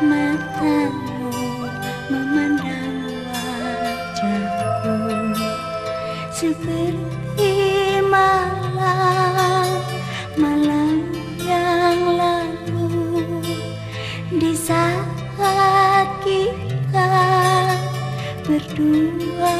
matamu memandang wajahku. Seperti malam, malam yang lalu Di saat kita berdua